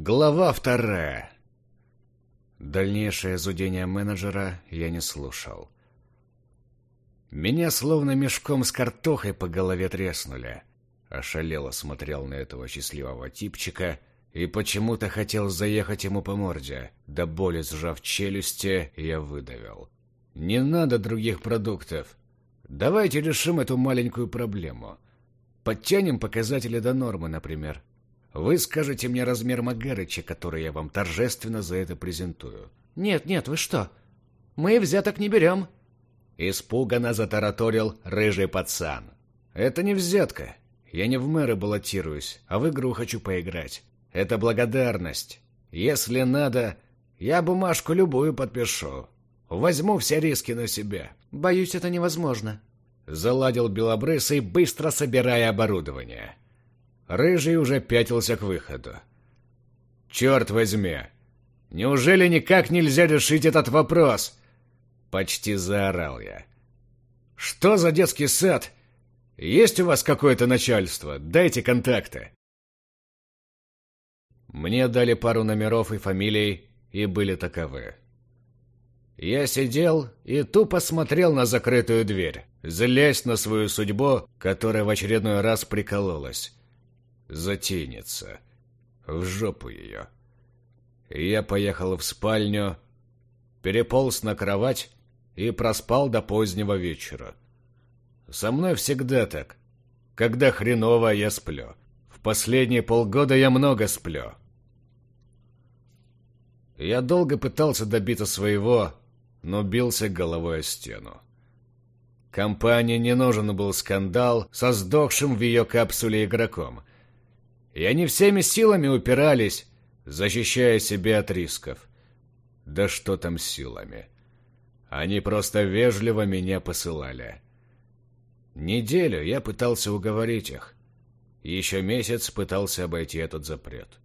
Глава вторая. Дальнейшее зудение менеджера я не слушал. Меня словно мешком с картохой по голове треснули. Ошалело смотрел на этого счастливого типчика и почему-то хотел заехать ему по морде. До боли сжав челюсти, я выдавил. «Не надо других продуктов. Давайте решим эту маленькую проблему. Подтянем показатели до нормы, например. Вы скажете мне размер Магарыча, который я вам торжественно за это презентую. Нет, нет, вы что? Мы взяток не берем. Испуганно затараторил рыжий пацан. Это не взятка. Я не в мэры баллотируюсь, а в игру хочу поиграть. Это благодарность. Если надо, я бумажку любую подпишу. Возьму все риски на себя. Боюсь, это невозможно. Заладил Белобрысый, быстро собирая оборудование. Рыжий уже пятился к выходу. «Черт возьми! Неужели никак нельзя решить этот вопрос?» Почти заорал я. «Что за детский сад? Есть у вас какое-то начальство? Дайте контакты!» Мне дали пару номеров и фамилий, и были таковы. Я сидел и тупо смотрел на закрытую дверь, злясь на свою судьбу, которая в очередной раз прикололась затейница. В жопу ее. Я поехал в спальню, переполз на кровать и проспал до позднего вечера. Со мной всегда так. Когда хреново, я сплю. В последние полгода я много сплю. Я долго пытался добиться своего, но бился головой о стену. Компании не нужен был скандал со сдохшим в ее капсуле игроком и они всеми силами упирались, защищая себя от рисков. Да что там силами? Они просто вежливо меня посылали. Неделю я пытался уговорить их. Еще месяц пытался обойти этот запрет.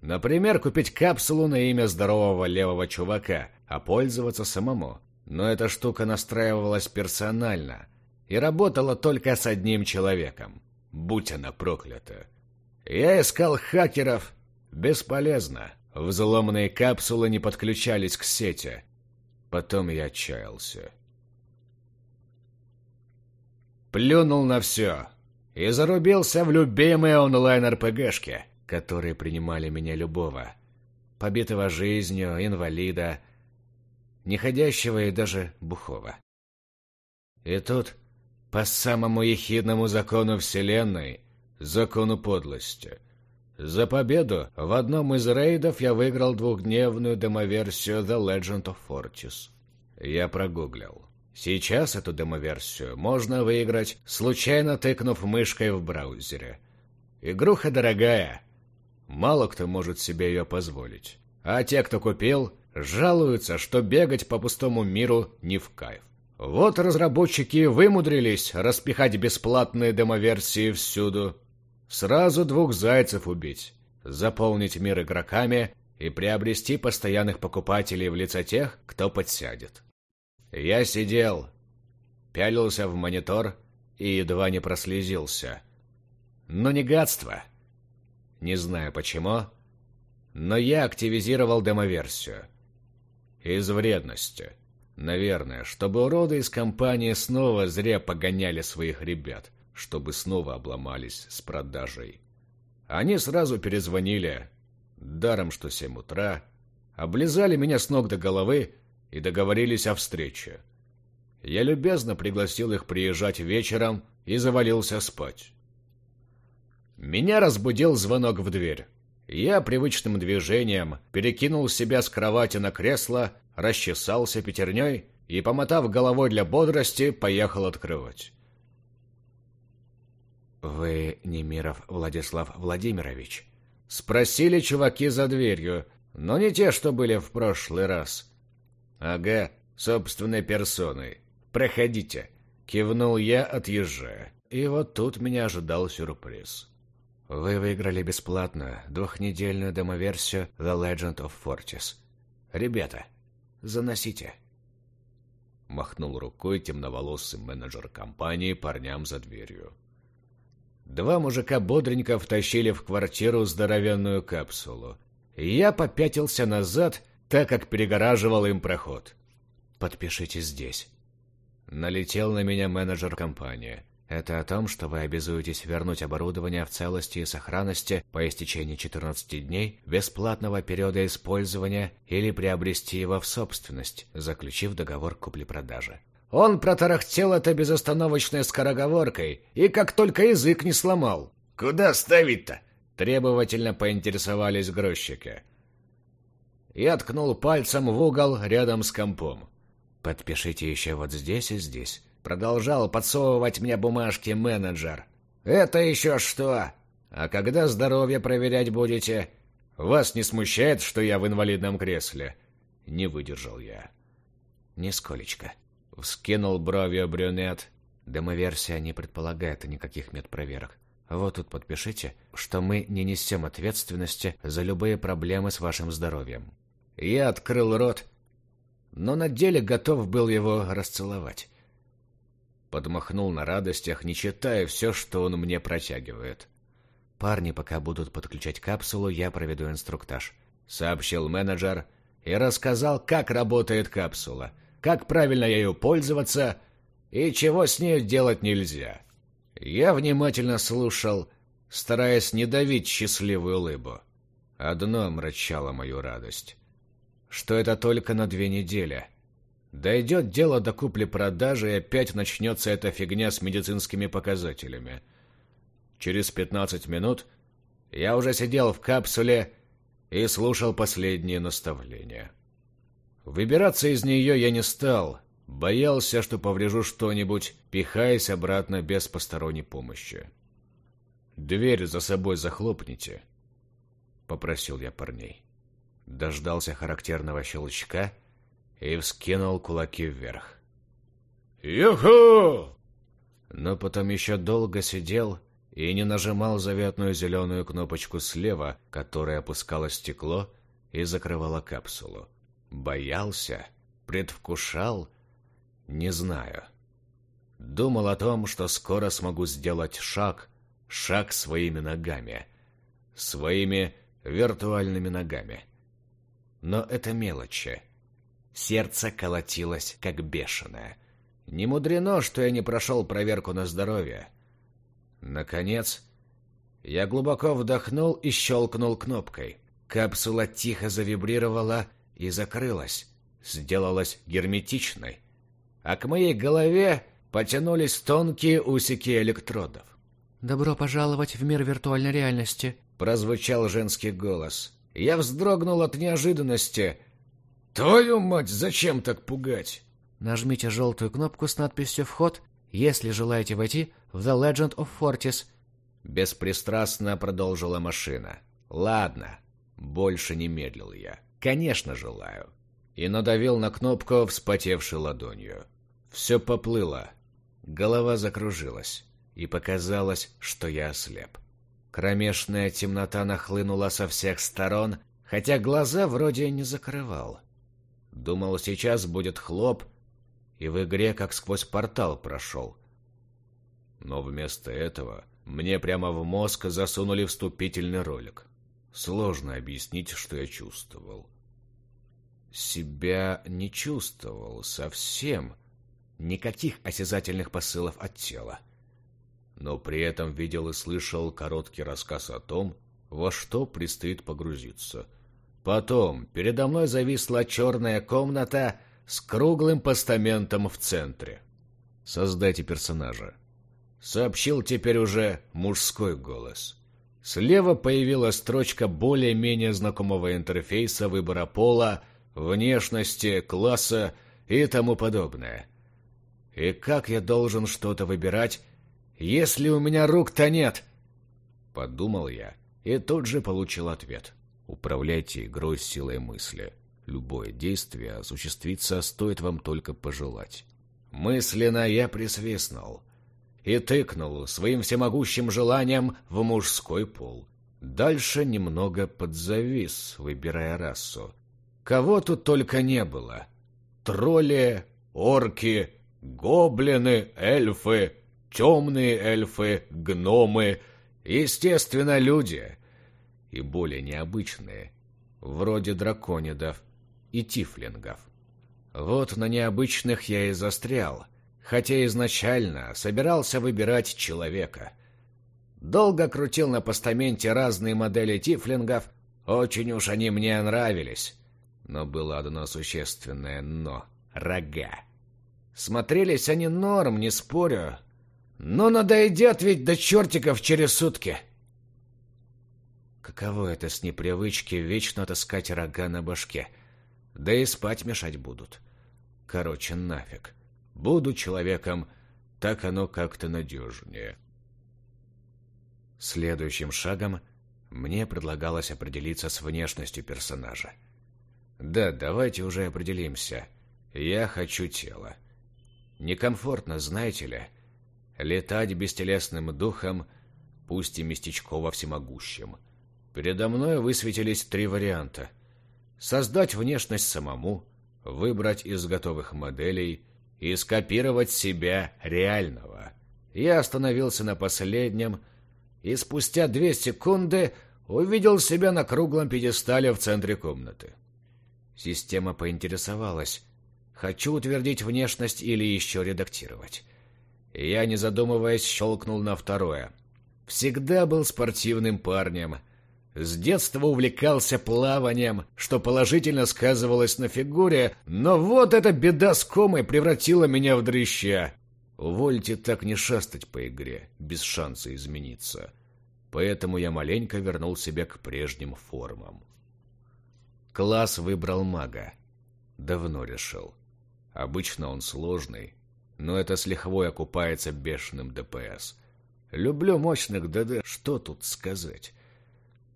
Например, купить капсулу на имя здорового левого чувака, а пользоваться самому. Но эта штука настраивалась персонально и работала только с одним человеком. Будь она проклята. Я искал хакеров. Бесполезно. Взломанные капсулы не подключались к сети. Потом я отчаялся. Плюнул на все. И зарубился в любимые онлайн-РПГшки, которые принимали меня любого. Побитого жизнью, инвалида, неходящего и даже бухого. И тут, по самому ехидному закону Вселенной, закону подлости. За победу в одном из рейдов я выиграл двухдневную демоверсию The Legend of Fortis. Я прогуглил. Сейчас эту демоверсию можно выиграть, случайно тыкнув мышкой в браузере. Игруха дорогая. Мало кто может себе ее позволить. А те, кто купил, жалуются, что бегать по пустому миру не в кайф. Вот разработчики вымудрились распихать бесплатные демоверсии всюду, Сразу двух зайцев убить, заполнить мир игроками и приобрести постоянных покупателей в лице тех, кто подсядет. Я сидел, пялился в монитор и едва не прослезился. Но не гадство. Не знаю почему, но я активизировал демоверсию. Из вредности. Наверное, чтобы уроды из компании снова зря погоняли своих ребят – чтобы снова обломались с продажей. Они сразу перезвонили, даром что семь утра, облизали меня с ног до головы и договорились о встрече. Я любезно пригласил их приезжать вечером и завалился спать. Меня разбудил звонок в дверь. Я привычным движением перекинул себя с кровати на кресло, расчесался пятерней и, помотав головой для бодрости, поехал открывать. «Вы Немиров Владислав Владимирович?» Спросили чуваки за дверью, но не те, что были в прошлый раз. «Ага, собственной персоной. Проходите», — кивнул я, отъезжая. И вот тут меня ожидал сюрприз. «Вы выиграли бесплатно двухнедельную демоверсию The Legend of Fortis. Ребята, заносите». Махнул рукой темноволосый менеджер компании парням за дверью. Два мужика бодренько втащили в квартиру здоровенную капсулу. Я попятился назад, так как перегораживал им проход. «Подпишите здесь». Налетел на меня менеджер компании. Это о том, что вы обязуетесь вернуть оборудование в целости и сохранности по истечении 14 дней бесплатного периода использования или приобрести его в собственность, заключив договор купли-продажи. Он протарахтел это безостановочной скороговоркой и как только язык не сломал. «Куда ставить-то?» — требовательно поинтересовались грузчики. Я ткнул пальцем в угол рядом с компом. «Подпишите еще вот здесь и здесь». Продолжал подсовывать мне бумажки менеджер. «Это еще что? А когда здоровье проверять будете? Вас не смущает, что я в инвалидном кресле?» Не выдержал я. «Нисколечко». Вскинул бровью брюнет. Демоверсия не предполагает никаких медпроверок. Вот тут подпишите, что мы не несем ответственности за любые проблемы с вашим здоровьем. Я открыл рот, но на деле готов был его расцеловать. Подмахнул на радостях, не читая все, что он мне протягивает. «Парни пока будут подключать капсулу, я проведу инструктаж», — сообщил менеджер и рассказал, как работает капсула, как правильно ею пользоваться и чего с ней делать нельзя. Я внимательно слушал, стараясь не давить счастливую улыбу. Одно омрачало мою радость. Что это только на две недели — Дойдет дело до купли-продажи, и опять начнется эта фигня с медицинскими показателями. Через 15 минут я уже сидел в капсуле и слушал последние наставления. Выбираться из нее я не стал, боялся, что поврежу что-нибудь, пихаясь обратно без посторонней помощи. «Дверь за собой захлопните», — попросил я парней. Дождался характерного щелчка — и вскинул кулаки вверх. «Юху!» Но потом еще долго сидел и не нажимал заветную зеленую кнопочку слева, которая опускала стекло и закрывала капсулу. Боялся? Предвкушал? Не знаю. Думал о том, что скоро смогу сделать шаг, шаг своими ногами. Своими виртуальными ногами. Но это мелочи. Сердце колотилось, как бешеное. Не мудрено, что я не прошел проверку на здоровье. Наконец, я глубоко вдохнул и щелкнул кнопкой. Капсула тихо завибрировала и закрылась, сделалась герметичной. А к моей голове потянулись тонкие усики электродов. «Добро пожаловать в мир виртуальной реальности», — прозвучал женский голос. Я вздрогнул от неожиданности — «Твою мать, зачем так пугать?» Нажмите желтую кнопку с надписью «Вход», если желаете войти в The Legend of Fortis. Беспристрастно продолжила машина. «Ладно, больше не медлил я. Конечно, желаю». И надавил на кнопку, вспотевшей ладонью. Все поплыло. Голова закружилась, и показалось, что я ослеп. Кромешная темнота нахлынула со всех сторон, хотя глаза вроде не закрывал. Думал, сейчас будет хлоп, и в игре как сквозь портал прошел. Но вместо этого мне прямо в мозг засунули вступительный ролик. Сложно объяснить, что я чувствовал. Себя не чувствовал совсем. Никаких осязательных посылов от тела. Но при этом видел и слышал короткий рассказ о том, во что предстоит погрузиться — Потом передо мной зависла черная комната с круглым постаментом в центре. «Создайте персонажа», — сообщил теперь уже мужской голос. Слева появилась строчка более-менее знакомого интерфейса выбора пола, внешности, класса и тому подобное. И как я должен что-то выбирать, если у меня рук-то нет? Подумал я и тут же получил ответ. Управляйте игрой силой мысли. Любое действие осуществиться стоит вам только пожелать. Мысленно я присвистнул и тыкнул своим всемогущим желанием в мужской пол. Дальше немного подзавис, выбирая расу. Кого тут только не было. Тролли, орки, гоблины, эльфы, темные эльфы, гномы, естественно, люди — и более необычные, вроде драконидов и тифлингов. Вот на необычных я и застрял, хотя изначально собирался выбирать человека. Долго крутил на постаменте разные модели тифлингов, очень уж они мне нравились. Но было одно существенное «но» — рога. Смотрелись они норм, не спорю, но надоедят ведь до чертиков через сутки. Каково это с непривычки вечно таскать рога на башке? Да и спать мешать будут. Короче, нафиг. Буду человеком, так оно как-то надежнее. Следующим шагом мне предлагалось определиться с внешностью персонажа. Да, давайте уже определимся. Я хочу тело. Некомфортно, знаете ли, летать бестелесным духом, пусть и местечково всемогущим — Передо мной высветились три варианта. Создать внешность самому, выбрать из готовых моделей и скопировать себя реального. Я остановился на последнем и спустя две секунды увидел себя на круглом пьедестале в центре комнаты. Система поинтересовалась, хочу утвердить внешность или еще редактировать. Я, не задумываясь, щелкнул на второе. Всегда был спортивным парнем — с детства увлекался плаванием, что положительно сказывалось на фигуре, но вот эта беда с комой превратила меня в дрыща. Увольте так не шастать по игре, без шанса измениться. Поэтому я маленько вернул себя к прежним формам. Класс выбрал мага. Давно решил. Обычно он сложный, но это с лихвой окупается бешеным ДПС. Люблю мощных ДД, что тут сказать.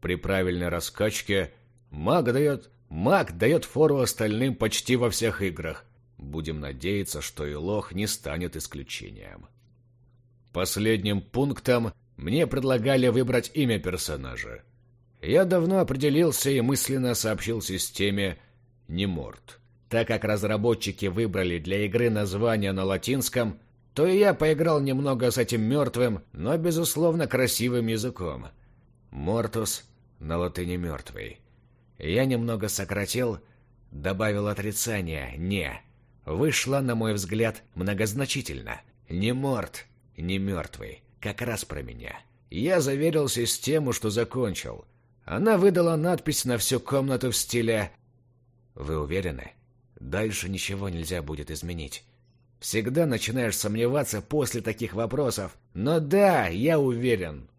При правильной раскачке маг дает, маг дает фору остальным почти во всех играх. Будем надеяться, что и лох не станет исключением. Последним пунктом мне предлагали выбрать имя персонажа. Я давно определился и мысленно сообщил системе «Неморт». Так как разработчики выбрали для игры название на латинском, то и я поиграл немного с этим мертвым, но, безусловно, красивым языком. Мортус на латыни мертвый. Я немного сократил, добавил отрицание «не». Вышло, на мой взгляд, многозначительно. Не морт, не мертвый. Как раз про меня. Я заверил систему, что закончил. Она выдала надпись на всю комнату в стиле «Вы уверены? Дальше ничего нельзя будет изменить». Всегда начинаешь сомневаться после таких вопросов. Но да, я уверен.